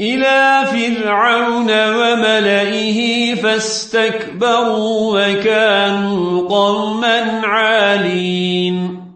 إلى فرعون وملئه فاستكبروا وكانوا قوما عالين.